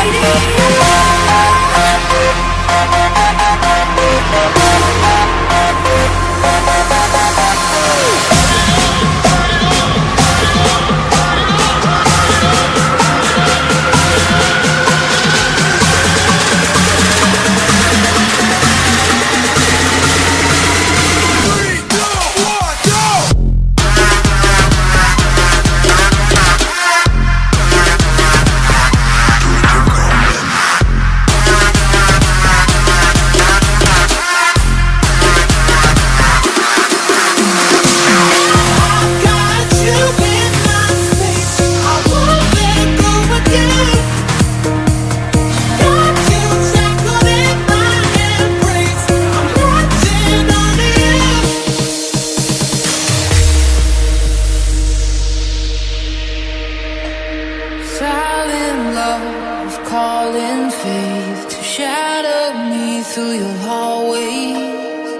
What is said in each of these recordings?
fighting calling faith to shadow me through your hallways.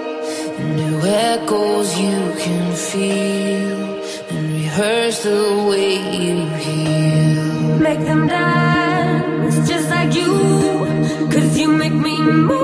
And new echoes you can feel and rehearse the way you heal. Make them dance just like you cause you make me move.